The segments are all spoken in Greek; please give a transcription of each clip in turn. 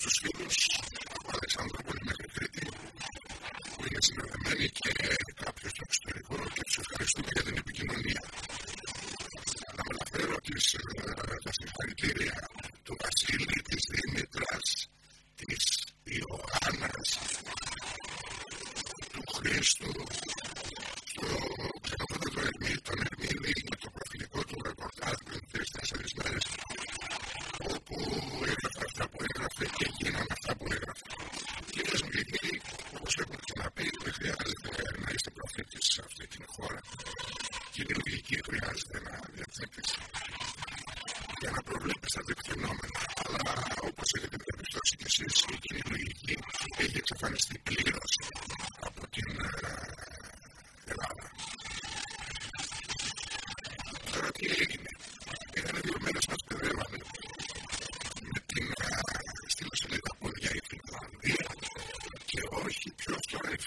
to speak. κύριε λογική χρειάζεται να διαθέτει για να προβλέπει τα δεκτενόμενα. Αλλά έχετε διαπιστώσει κι εσεί, η κύριε έχει εξαφανιστεί πλήρω από την Ελλάδα. Τώρα τι έγινε. Πήγαν δύο μέρε με την στήλωση τα και όχι ποιο τώρα η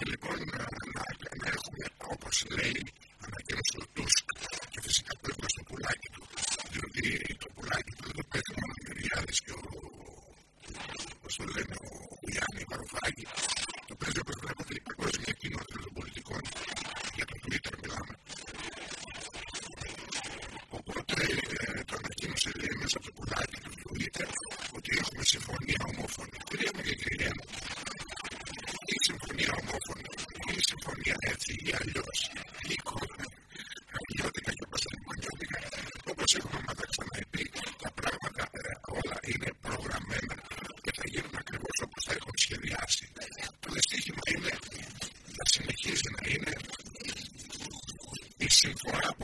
que le searching for happiness.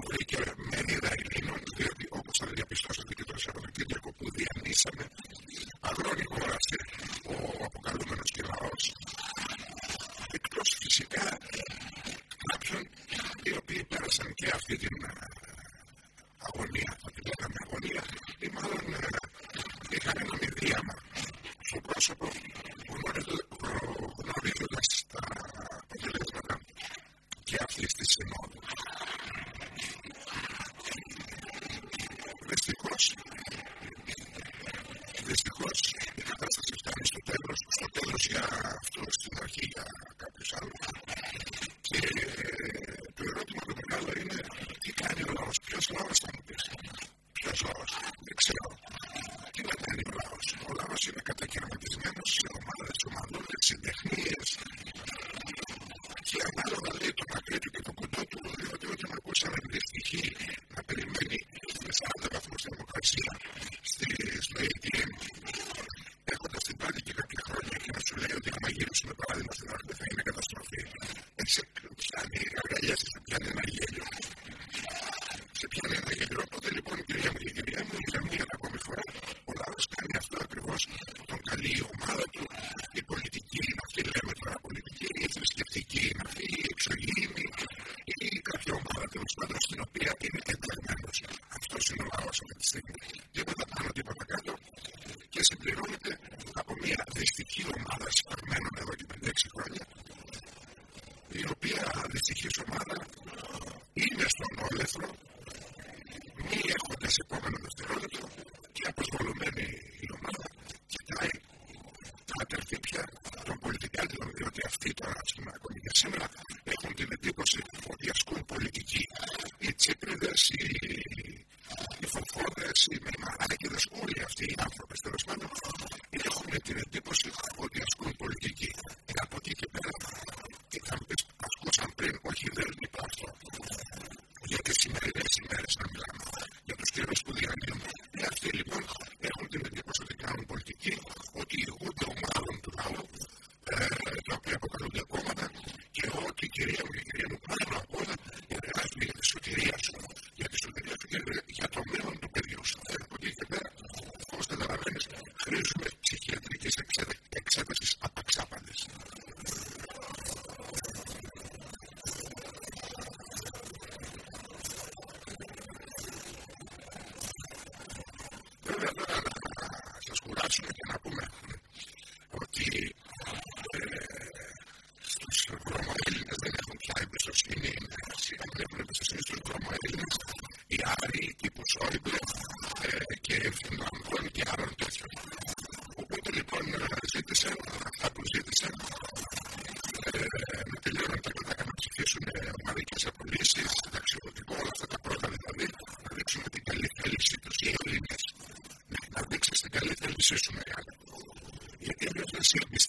στοιχείο ομάδα παρμένουν εδώ και 5-6 χρόνια, η οποία δυστυχή ομάδα είναι στον όλεθρο, μη έχοντας επόμενο δευτερόλεπτο, πούμε με πούλμαν για να ακούσουν τις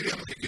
creamos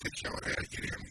отвечал Илья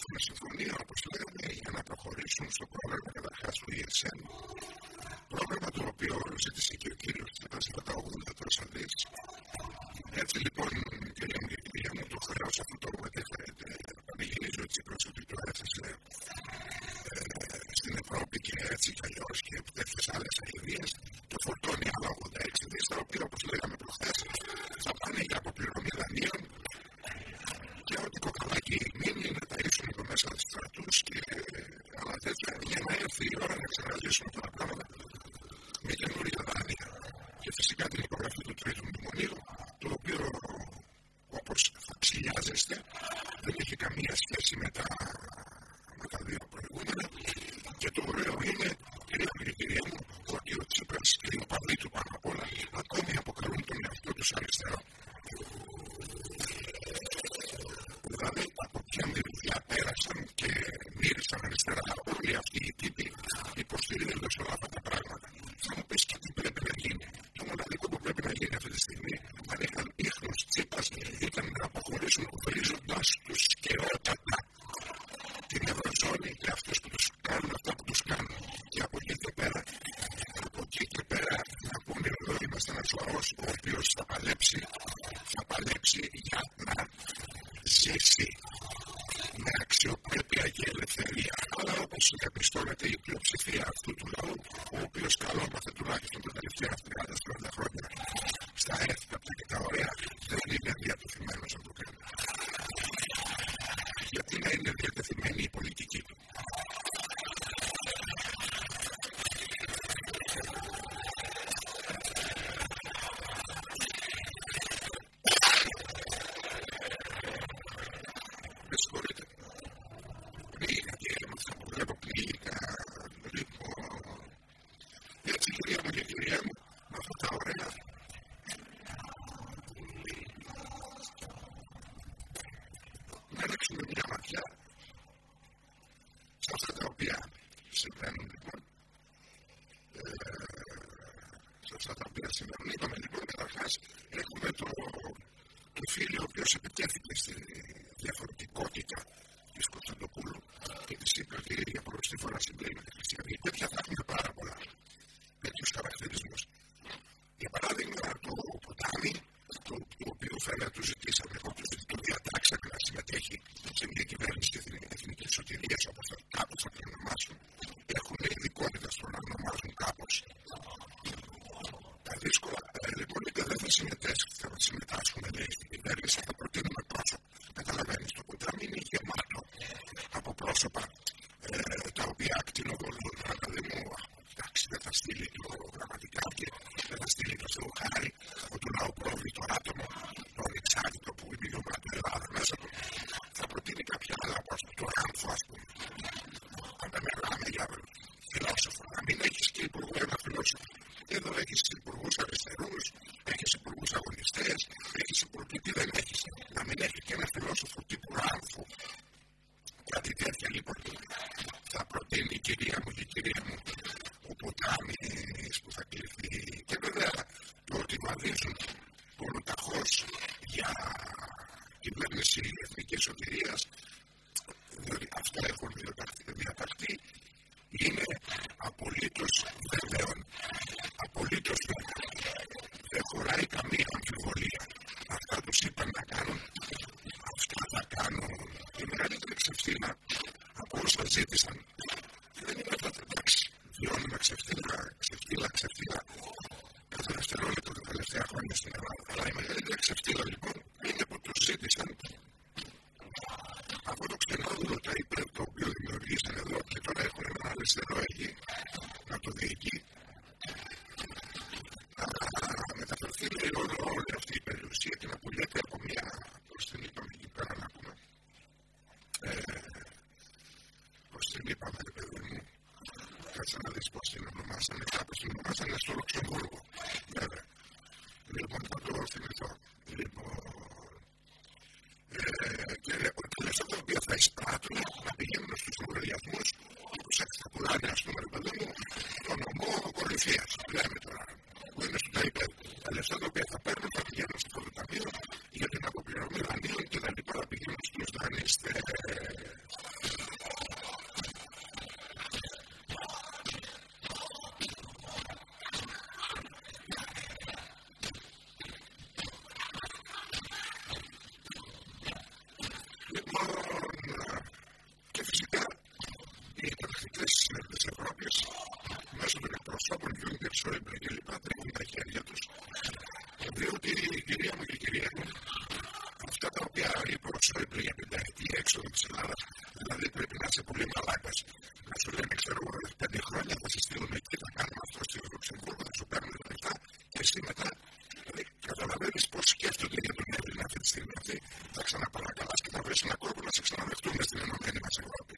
γράφουμε συμφωνία, όπως λέμε, για να προχωρήσουν στο πρόγραμμα καταρχάς του ESM. ώρα να εξεργαλίσουμε τα πράγματα με καινούργια δάνεια. Και φυσικά την υπογραφή του τρίτου μνημονίου ρίξουμε μια ματιά σε αυτά τα οποία συμβαίνουν λοιπόν. Ε, σε αυτά τα οποία συμβαίνουν. Είπαμε λοιπόν καταρχάς έχουμε το, το φίλο ο οποίος επιτέθηκε στη διαφορετικότητα της Κωνσταντοπούλου και της είπε ότι για πρώτη φορά συμπλήρωνε Από όσα ζήτησαν. ότι θα ξαναπαρακαλάς και θα βρεις ένα κόπο να σε ξαναδεχτούν στην ενωμένη μας Ευρώπη.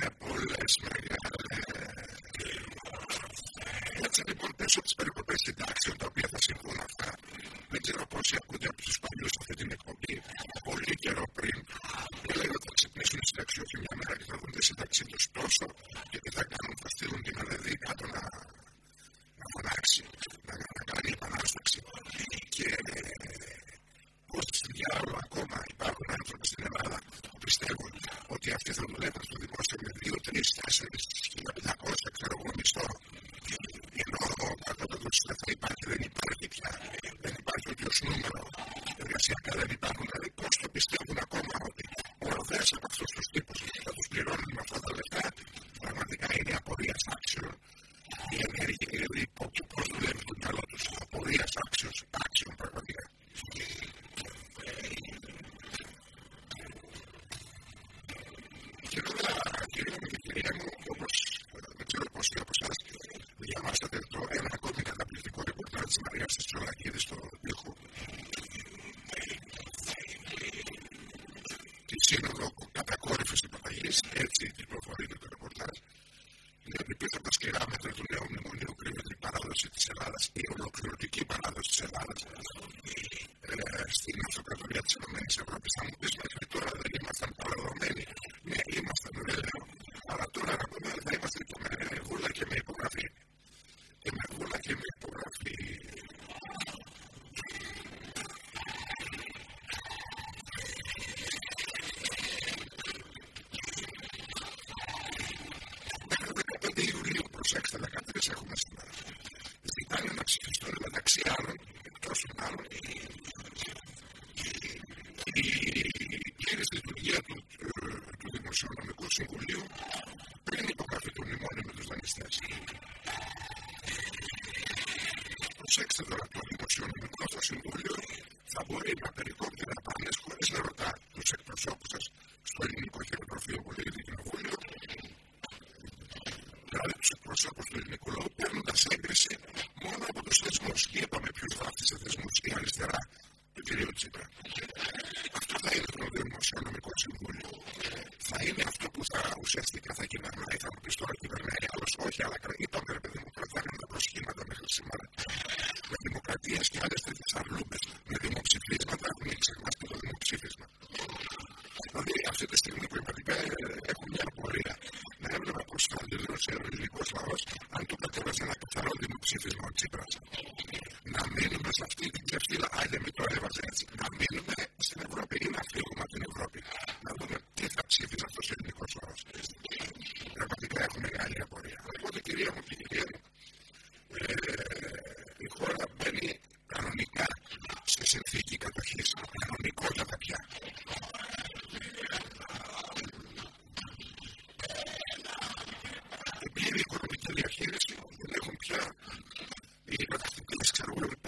Με πολλές μεγάλε. Έτσι λοιπόν, πέσω τις περικοπές συντάξεων σημειώνει η Μαρία στο άρθρο της I don't know.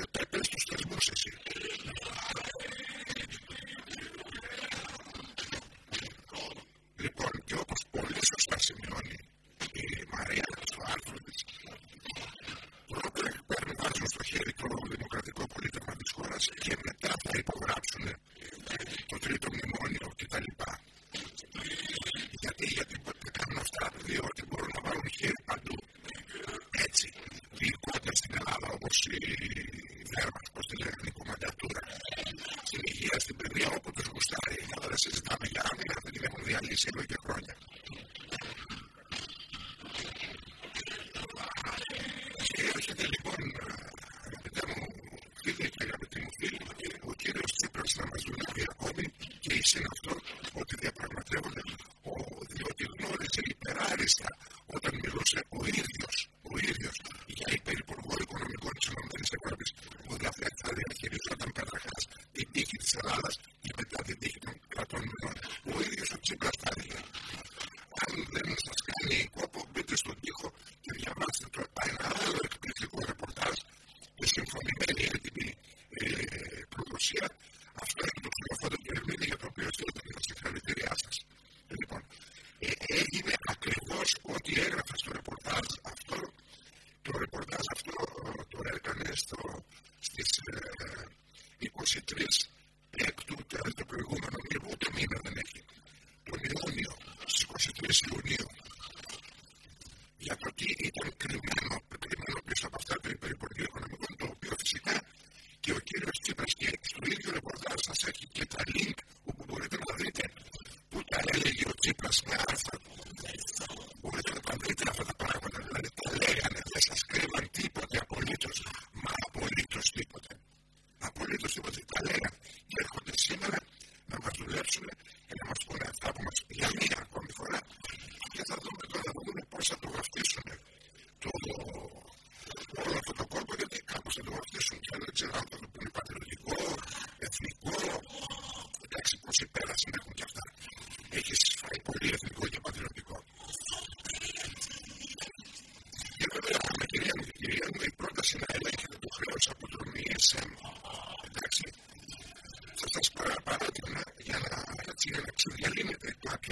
actually eliminate black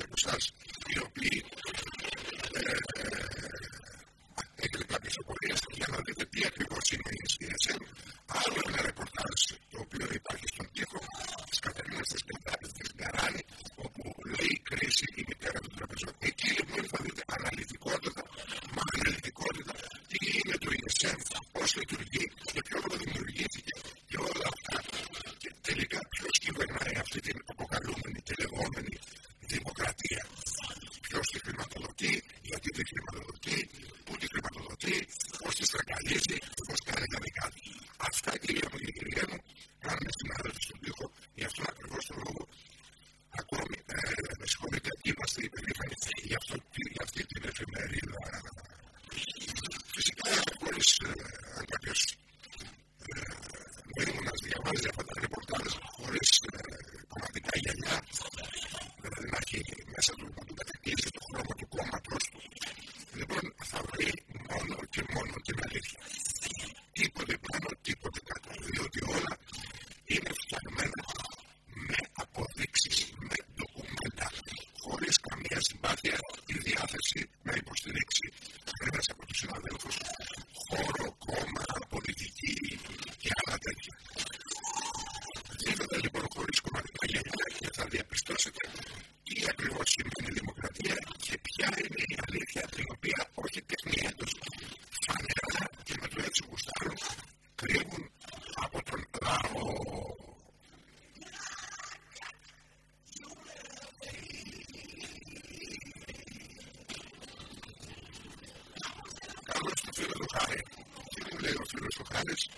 and it's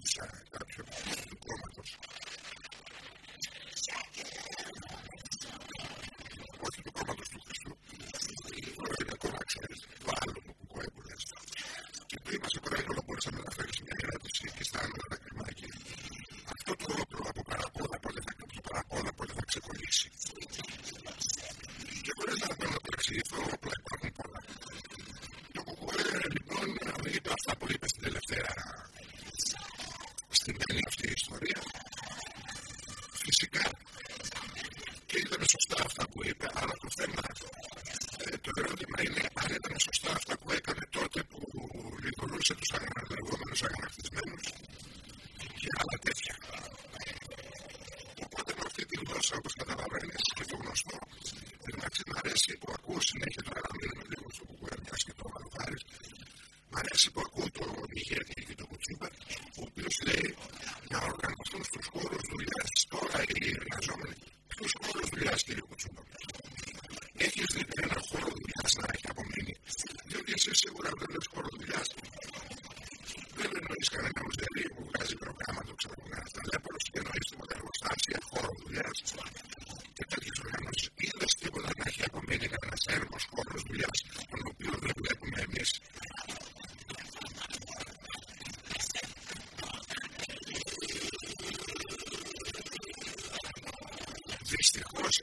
τους αγανακτισμένους Δυστυχώς,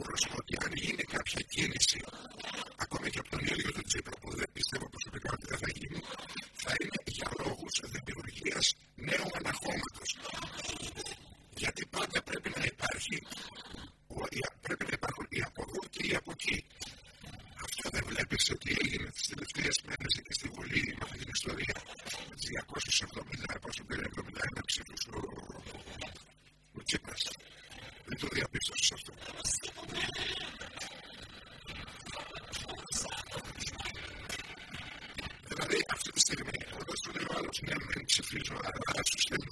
ξεκίνησε συνέβη, ψηφίζω, αλλά σου στέλνω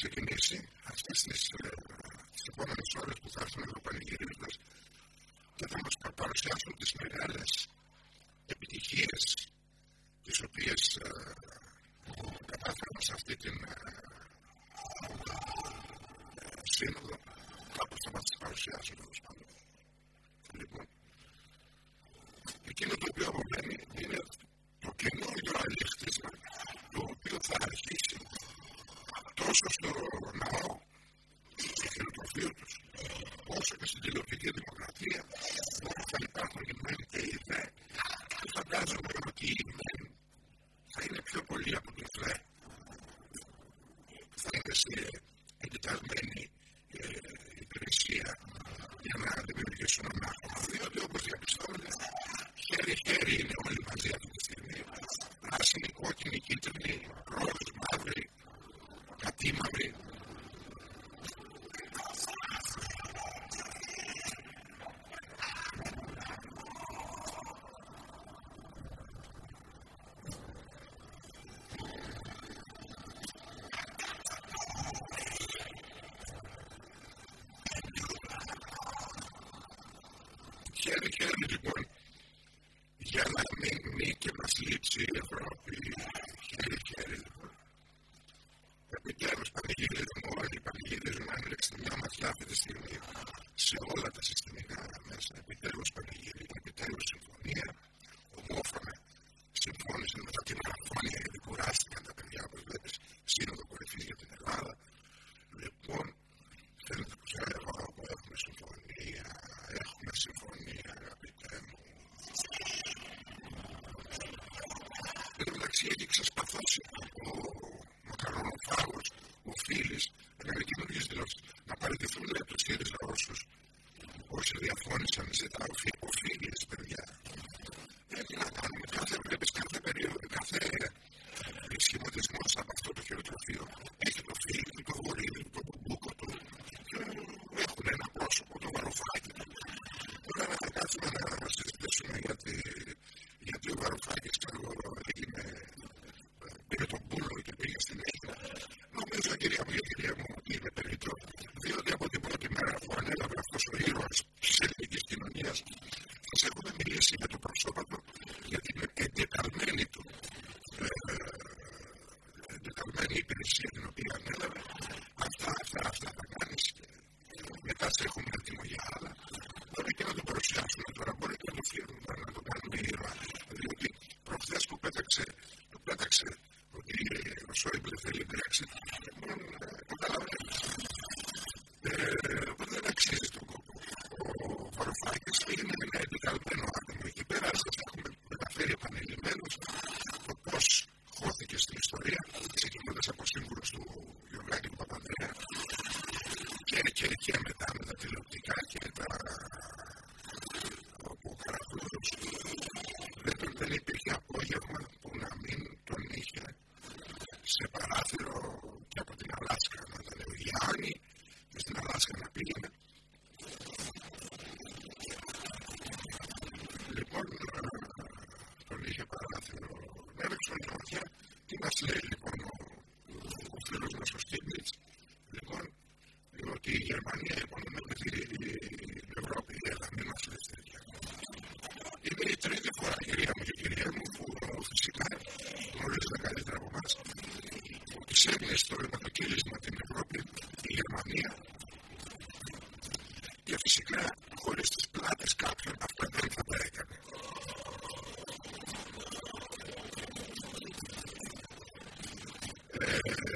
ξεκινήσει. Αυτέ τι επόμενες ώρες που θα έρθουν εδώ πανηγυρίζοντα και θα μας παρουσιάσουν τις μεγάλες χέρι-χέρι λοιπόν για να μην μη και μας λείψει η Ευρώπη χέρι-χέρι λοιπόν. Επιτέλους πανηγυρίζουμε όλοι, πανηγυρίζουμε αν μια ματιά αυτή. σχέδιο ξεσπαθώσει ο μακαρονοφάγος, ο Φίλης, έκανε καινούργιες δηλώσεις, να παραιτηθούν λέει από το σχέδιο Ρώσους. Όσοι διαφώνησαν σε τα ζητάω say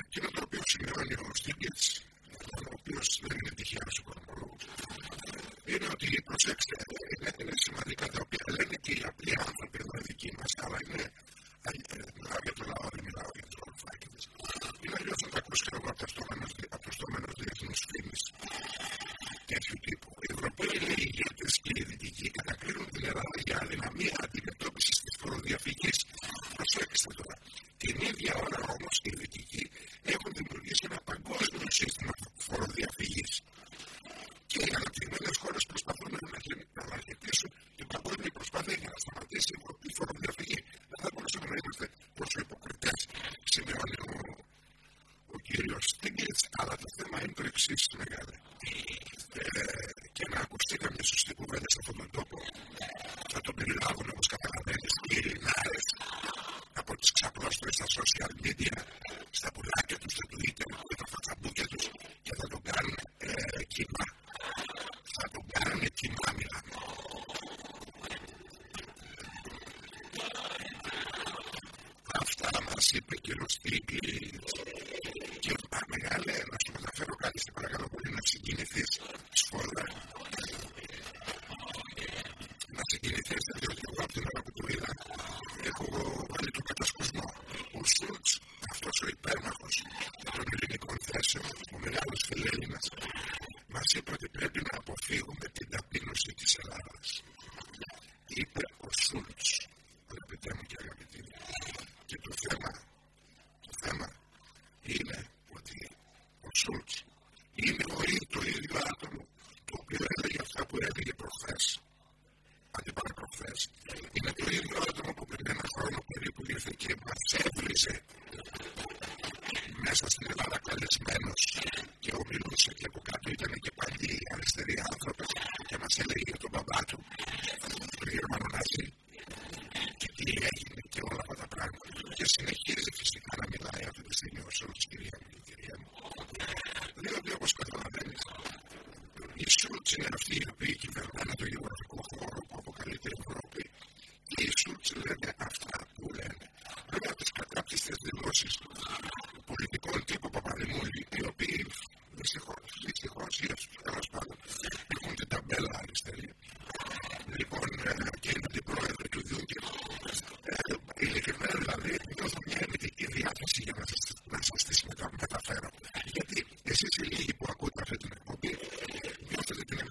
και με ο Στίγκετς Кировский и after the day.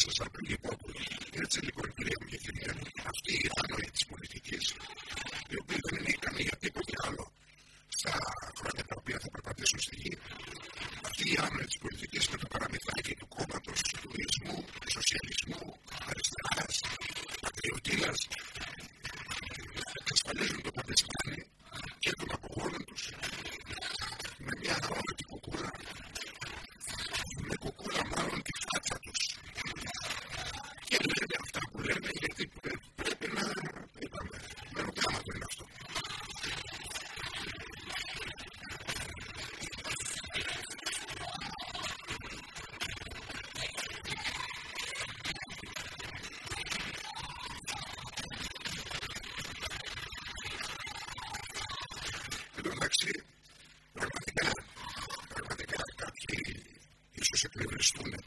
Σαμαράς, ο Βενιζέλο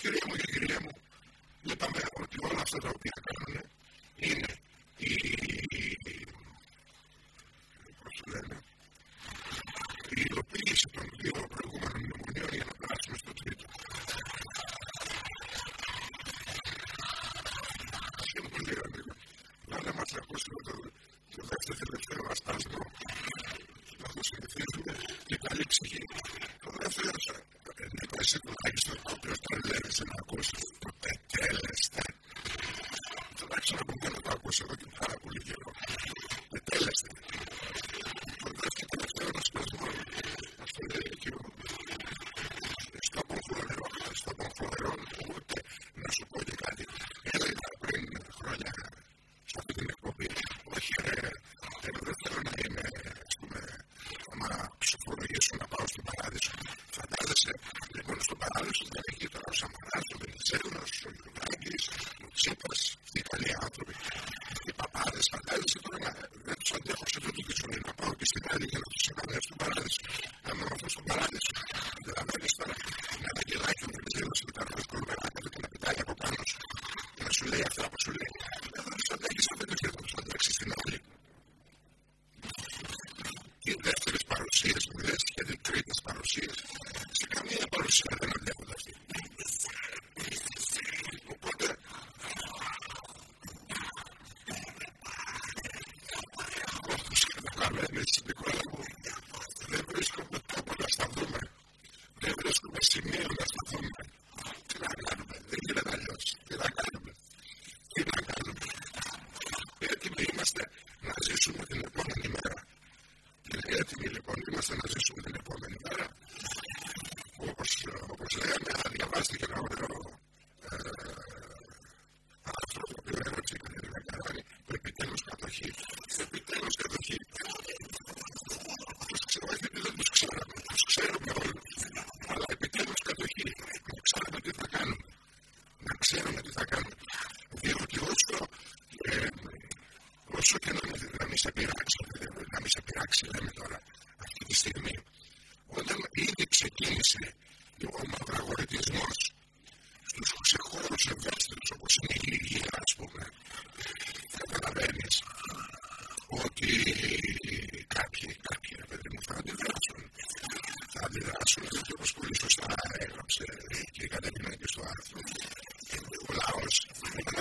queremos πειράξω, να μην σε πειράξει λέμε τώρα αυτή τη στιγμή. Όταν ήδη ξεκίνησε ο μαυραγορετισμός στους ξεχώρους ευαίσθητους, όπως είναι η υγεία ας πούμε, καταλαβαίνεις ότι κάποιοι, κάποιοι παιδί μου θα αντιδράσουν. Θα αντιδράσουν γιατί όπως πολύ σωστά έγραψε και κατέβηνα και στο άρθρο ο λαός. Όταν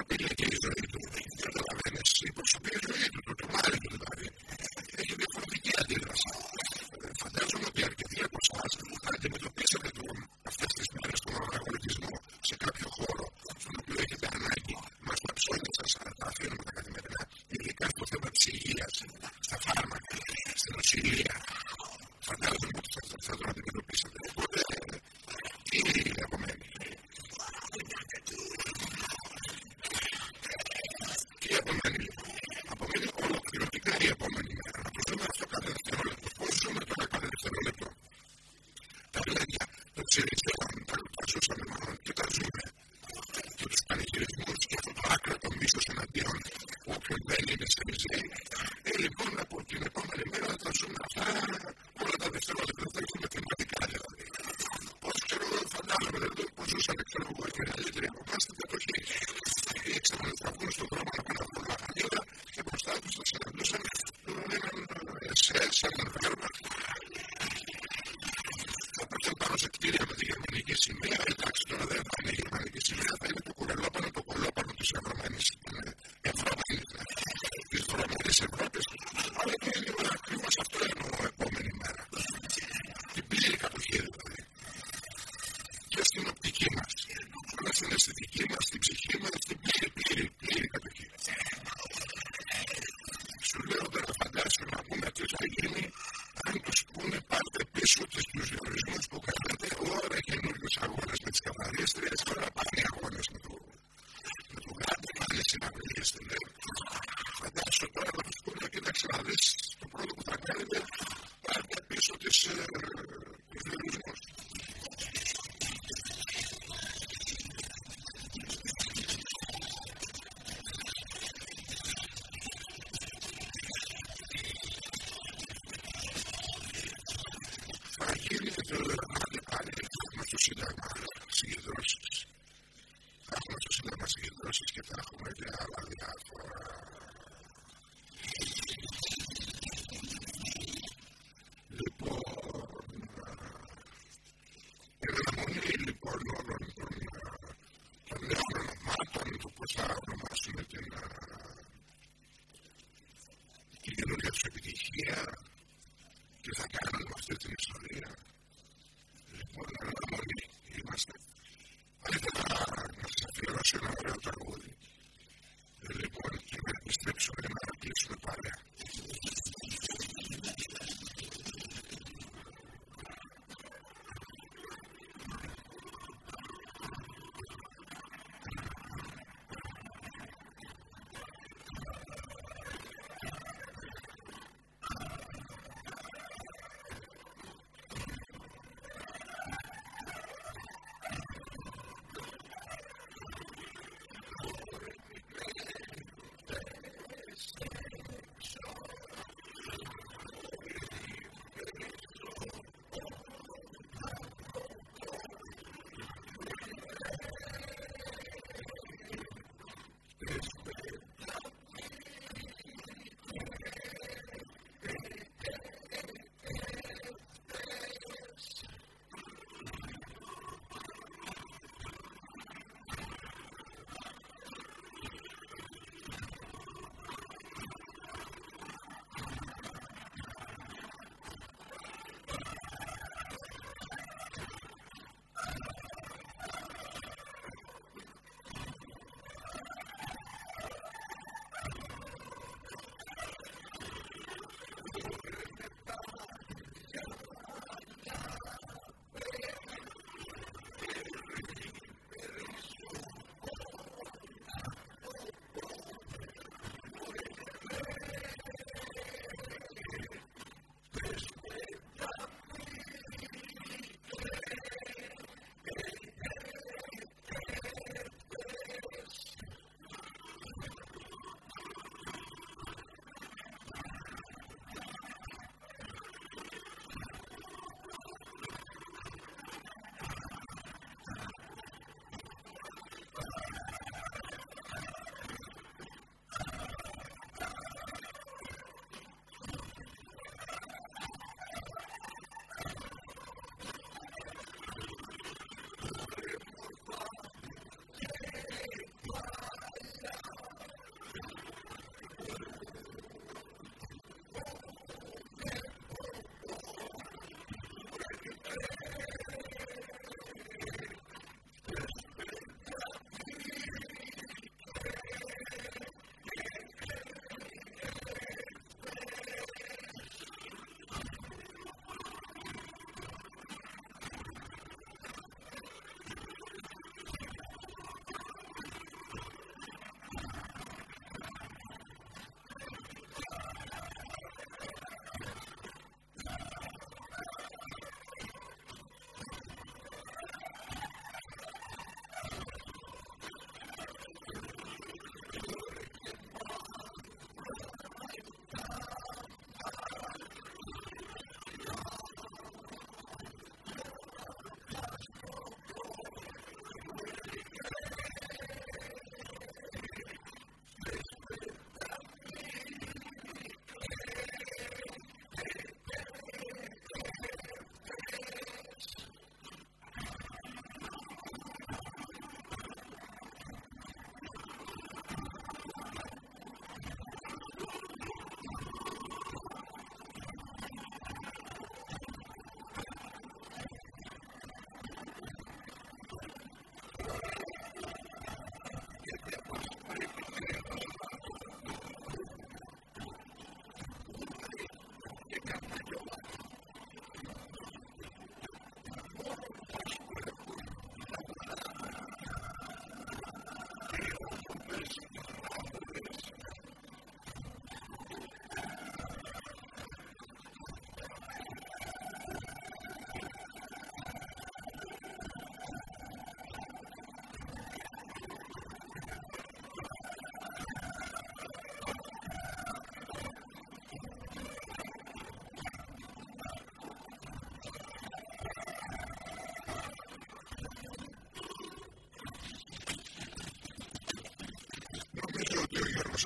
to uh,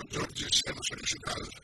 Deus disse a